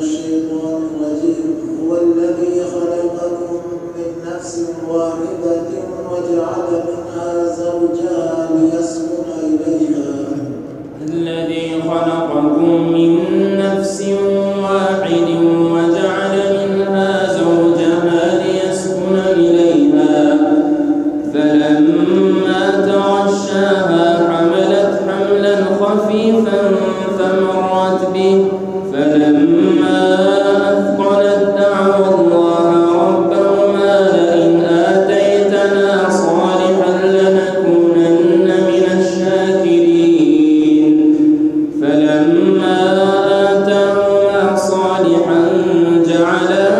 الشيطان الرجيم. هو الذي خلقكم من نفس واحدة وجعل منها نوحا جعلا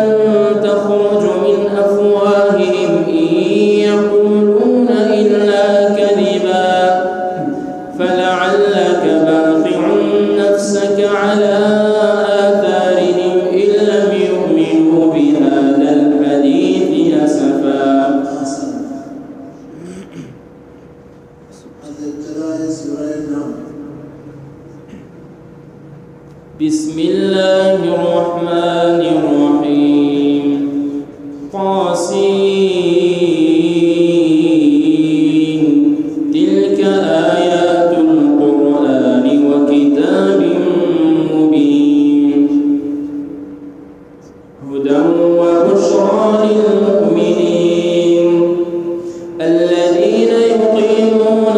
بسم الله الرحمن الرحيم. قاسين تلك آيات القرآن وكتاب مبين. هدى وبشرى للمؤمنين. الذين يقيمون